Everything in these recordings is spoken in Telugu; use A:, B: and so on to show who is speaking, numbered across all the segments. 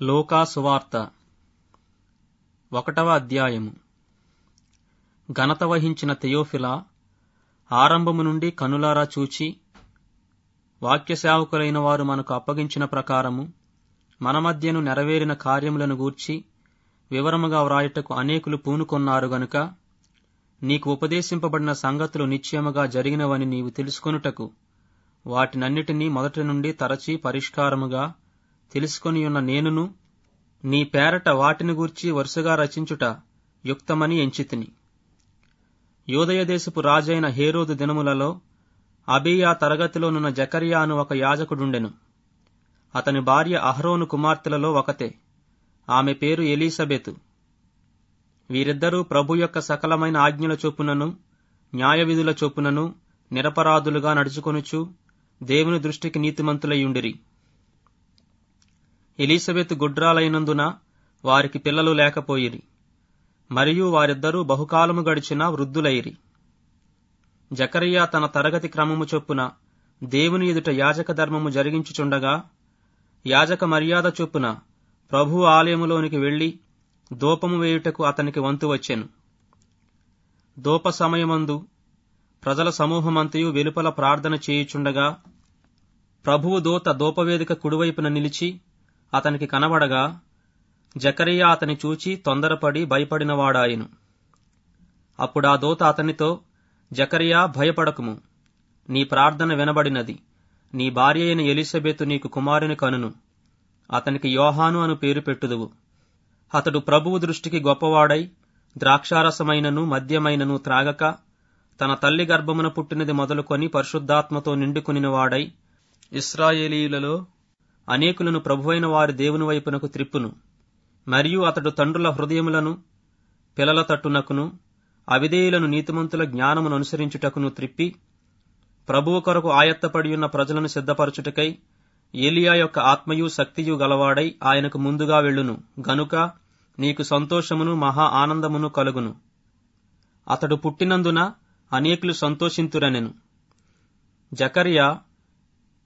A: లోకాసువార్త. ఒకటవ అధ్యాయము. ఘనత వహించిన తెయోఫిలా ఆరంభము నుండి కనులారా చూచి వాక్యసేవకులైన వారు మనకు అప్పగించిన ప్రకారము మన మధ్యను నెరవేరిన కార్యములను గూర్చి వివరముగా వ్రాయుటకు అనేకులు పూనుకొన్నారు గనుక నీకు ఉపదేశింపబడిన సంగతులు నిశ్చయముగా జరిగినవని నీవు తెలుసుకొనుటకు వాటినన్నిటినీ మొదటి నుండి తరచి పరిష్కారముగా తెలుసుకొనియున్న నేనును నీ పేరట వాటిని గూర్చి వరుసగా రచించుట యుక్తమని ఎంచితిని. యోదయదేశపు రాజైన హేరోదు దినములలో అబియా తరగతిలోనున్న జకరియా అను ఒక యాజకుడుండెను. అతని భార్య అహరోను కుమార్తెలలో ఒకతే. ఆమె పేరు ఎలీసబెతు. వీరిద్దరూ ప్రభు యొక్క సకలమైన ఆజ్ఞల చొప్పునను న్యాయ విధుల చొప్పునను నిరపరాధులుగా నడుచుకొనుచు దేవుని దృష్టికి నీతిమంతులయ్యుండిరి ఎలిజబెత్ గుడ్రాలైనందున వారికి పిల్లలు లేకపోయిరి మరియు వారిద్దరూ బహుకాలము గడిచిన వృద్ధులైరి. జకరియా తన తరగతి క్రమము చొప్పున దేవుని ఎదుట యాజక ధర్మము జరిగించుచుండగా యాజక మర్యాద చొప్పున ప్రభు ఆలయములోనికి వెళ్ళి దూపము వేయుటకు అతనికి వంతు వచ్చెను. దూప సమయమందు ప్రజల సమూహమంతయు వెలుపల ప్రార్థన చేయుచుండగా ప్రభువు దూత దూపవేదిక కుడివైపున నిలిచి అతనికి కనబడగా జకరియా అతని చూచి తొందరపడి భయపడినవాడాయను. అప్పుడా దూత అతనితో జకరియా భయపడకుము. నీ ప్రార్థన వినబడినది. నీ భార్య అయిన ఎలిజబెతు నీకు కుమారుని కనును. అతనికి యోహాను అను పేరు పెట్టుదువు. అతడు ప్రభువు దృష్టికి గొప్పవాడై ద్రాక్షారసమైనను మద్యమైనను త్రాగక తన తల్లి గర్భమున పుట్టినది మొదలుకొని పరిశుద్ధాత్మతో నిండుకునినవాడై ఇస్రాయేలీయులలో అనేకులను ప్రభువైన వారి దేవుని వైపునకు త్రిప్పును మరియు అతడు తండ్రుల హృదయములను పిల్లల తట్టునకును అవిధేయులను నీతిమంతుల జ్ఞానమును అనుసరించుటకును త్రిప్పి ప్రభువు కొరకు ఆయత్తపడియున్న ప్రజలను సిద్ధపరచుటకై ఏలియా యొక్క ఆత్మయు శక్తియు గలవాడై ఆయనకు ముందుగా వెళ్ళును. గనుక నీకు సంతోషమును మహా ఆనందమును కలుగును. అతడు పుట్టినందున అనేకులు సంతోషింతురనెను. జకరియా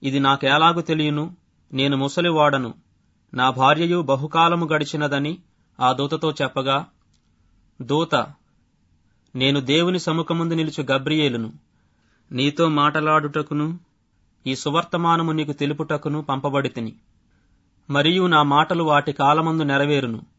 A: ఇది నాకేలాగు తెలియను? నేను ముసలివాడను. నా భార్యయు బహుకాలము గడిచినదని ఆ దూతతో చెప్పగా దూత నేను దేవుని సముఖముందు నిలుచు గబ్రియేలును. నీతో మాటలాడుటకును ఈ సువర్తమానము నీకు తెలుపుటకును పంపబడితిని. మరియు నా మాటలు వాటి కాలమందు నెరవేరును.